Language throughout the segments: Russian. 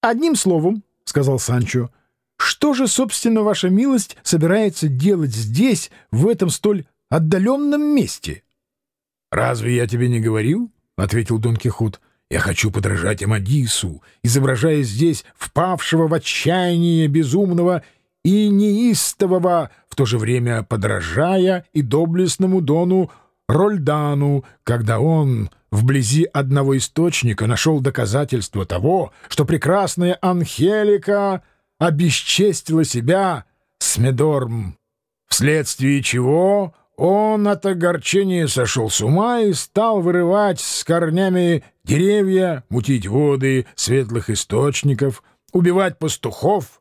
Одним словом, — сказал Санчо, — что же, собственно, ваша милость собирается делать здесь, в этом столь отдаленном месте? — Разве я тебе не говорил? — ответил Дон Кихот. — Я хочу подражать Амадису, изображая здесь впавшего в отчаяние безумного и неистового, в то же время подражая и доблестному Дону Рольдану, когда он вблизи одного источника нашел доказательство того, что прекрасная Анхелика обесчестила себя с Медорм, вследствие чего он от огорчения сошел с ума и стал вырывать с корнями деревья, мутить воды светлых источников, убивать пастухов,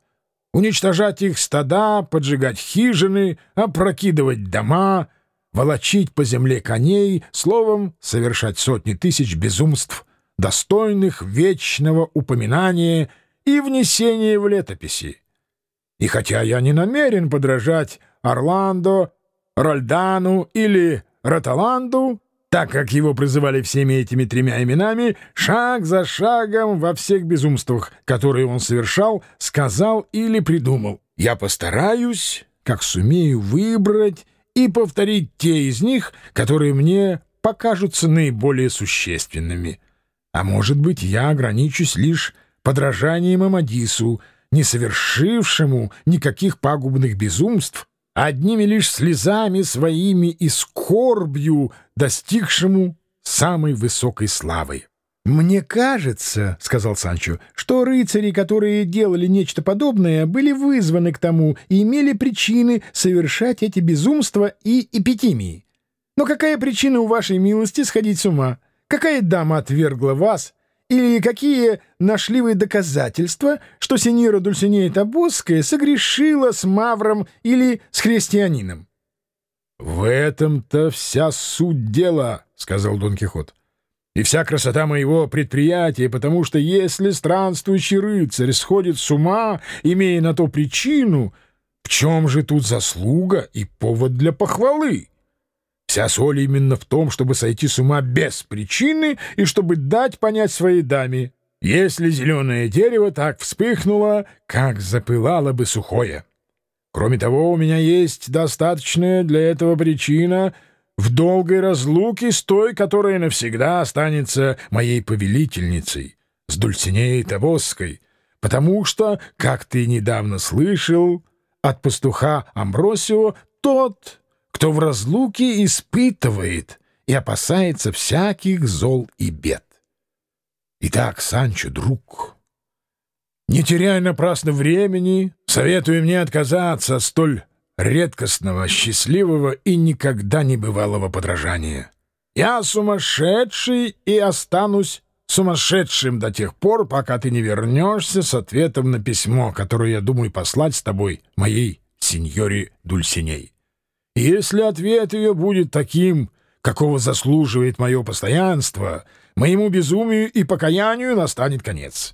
уничтожать их стада, поджигать хижины, опрокидывать дома — волочить по земле коней, словом, совершать сотни тысяч безумств, достойных вечного упоминания и внесения в летописи. И хотя я не намерен подражать Орландо, Рольдану или Роталанду, так как его призывали всеми этими тремя именами, шаг за шагом во всех безумствах, которые он совершал, сказал или придумал. Я постараюсь, как сумею, выбрать и повторить те из них, которые мне покажутся наиболее существенными. А может быть, я ограничусь лишь подражанием Амадису, не совершившему никаких пагубных безумств, одними лишь слезами своими и скорбью достигшему самой высокой славы. «Мне кажется, — сказал Санчо, — что рыцари, которые делали нечто подобное, были вызваны к тому и имели причины совершать эти безумства и эпитимии. Но какая причина у вашей милости сходить с ума? Какая дама отвергла вас? Или какие нашли вы доказательства, что сеньора Дульсинея Табосская согрешила с Мавром или с христианином?» «В этом-то вся суть дела, — сказал Дон Кихот и вся красота моего предприятия, потому что если странствующий рыцарь сходит с ума, имея на то причину, в чем же тут заслуга и повод для похвалы? Вся соль именно в том, чтобы сойти с ума без причины и чтобы дать понять своей даме, если зеленое дерево так вспыхнуло, как запылало бы сухое. Кроме того, у меня есть достаточная для этого причина — в долгой разлуке с той, которая навсегда останется моей повелительницей, с Дульцинеей Тавосской, потому что, как ты недавно слышал, от пастуха Амбросио тот, кто в разлуке испытывает и опасается всяких зол и бед. Итак, Санчо, друг, не теряй напрасно времени, советую мне отказаться от столь редкостного, счастливого и никогда не бывалого подражания. Я сумасшедший и останусь сумасшедшим до тех пор, пока ты не вернешься с ответом на письмо, которое я думаю послать с тобой моей сеньоре Дульсиней. Если ответ ее будет таким, какого заслуживает мое постоянство, моему безумию и покаянию настанет конец.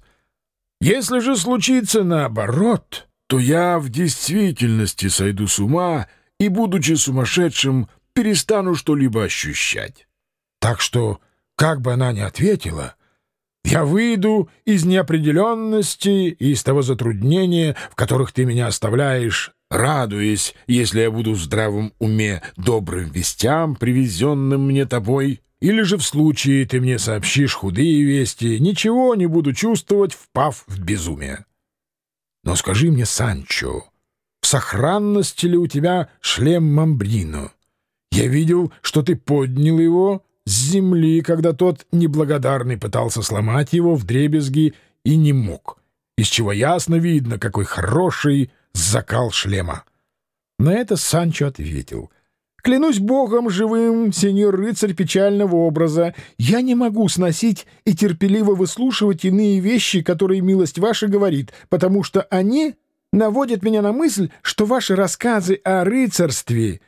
Если же случится наоборот то я в действительности сойду с ума и, будучи сумасшедшим, перестану что-либо ощущать. Так что, как бы она ни ответила, я выйду из неопределенности и из того затруднения, в которых ты меня оставляешь, радуясь, если я буду в здравом уме добрым вестям, привезенным мне тобой, или же в случае ты мне сообщишь худые вести, ничего не буду чувствовать, впав в безумие. Но скажи мне, Санчо, в сохранности ли у тебя шлем Мамбрино? Я видел, что ты поднял его с земли, когда тот неблагодарный пытался сломать его в дребезги и не мог, из чего ясно видно, какой хороший закал шлема. На это Санчо ответил — Клянусь богом живым, сеньор рыцарь печального образа, я не могу сносить и терпеливо выслушивать иные вещи, которые милость ваша говорит, потому что они наводят меня на мысль, что ваши рассказы о рыцарстве,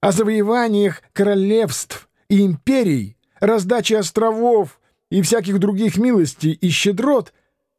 о завоеваниях королевств и империй, раздаче островов и всяких других милостей и щедрот,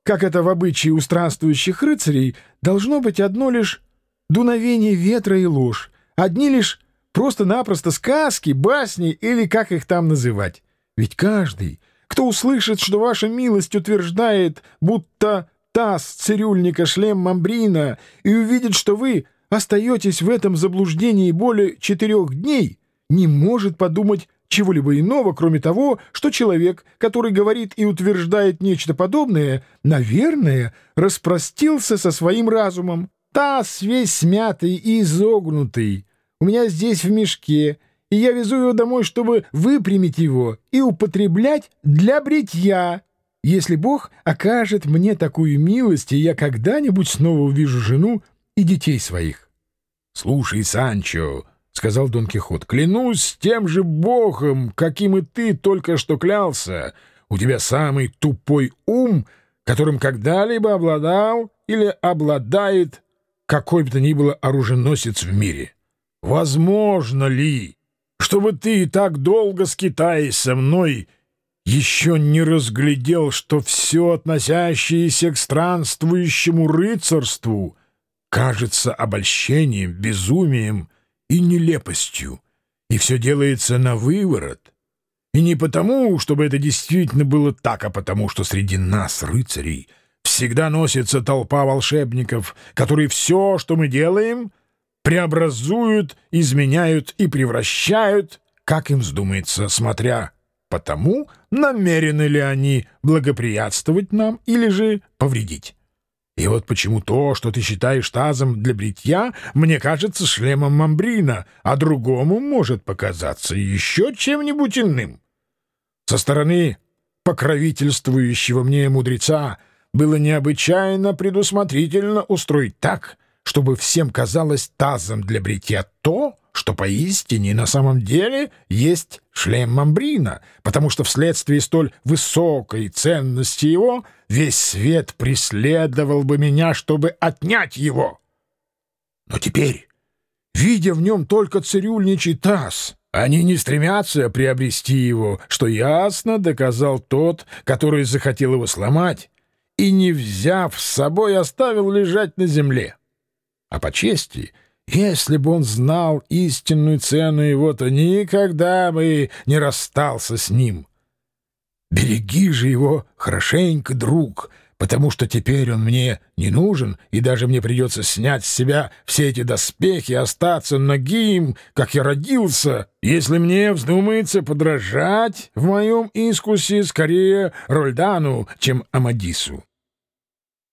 как это в обычае у странствующих рыцарей, должно быть одно лишь дуновение ветра и ложь, одни лишь Просто-напросто сказки, басни или как их там называть. Ведь каждый, кто услышит, что ваша милость утверждает, будто таз цирюльника шлем мамбрина и увидит, что вы остаетесь в этом заблуждении более четырех дней, не может подумать чего-либо иного, кроме того, что человек, который говорит и утверждает нечто подобное, наверное, распростился со своим разумом. Таз весь смятый и изогнутый. У меня здесь в мешке, и я везу его домой, чтобы выпрямить его и употреблять для бритья. Если Бог окажет мне такую милость, и я когда-нибудь снова увижу жену и детей своих. — Слушай, Санчо, — сказал Дон Кихот, — клянусь тем же Богом, каким и ты только что клялся, у тебя самый тупой ум, которым когда-либо обладал или обладает какой бы то ни было оруженосец в мире. Возможно ли, чтобы ты так долго скитаясь со мной, еще не разглядел, что все относящееся к странствующему рыцарству кажется обольщением, безумием и нелепостью, и все делается на выворот? И не потому, чтобы это действительно было так, а потому, что среди нас, рыцарей, всегда носится толпа волшебников, которые все, что мы делаем — преобразуют, изменяют и превращают, как им вздумается, смотря по тому, намерены ли они благоприятствовать нам или же повредить. И вот почему то, что ты считаешь тазом для бритья, мне кажется шлемом мамбрина, а другому может показаться еще чем-нибудь иным. Со стороны покровительствующего мне мудреца было необычайно предусмотрительно устроить так, чтобы всем казалось тазом для бритья то, что поистине на самом деле есть шлем мамбрина, потому что вследствие столь высокой ценности его весь свет преследовал бы меня, чтобы отнять его. Но теперь, видя в нем только цирюльничий таз, они не стремятся приобрести его, что ясно доказал тот, который захотел его сломать, и, не взяв с собой, оставил лежать на земле. А по чести, если бы он знал истинную цену его, то никогда бы не расстался с ним. Береги же его хорошенько, друг, потому что теперь он мне не нужен, и даже мне придется снять с себя все эти доспехи остаться нагим, как я родился, если мне вздумается подражать в моем искусе скорее Рольдану, чем Амадису.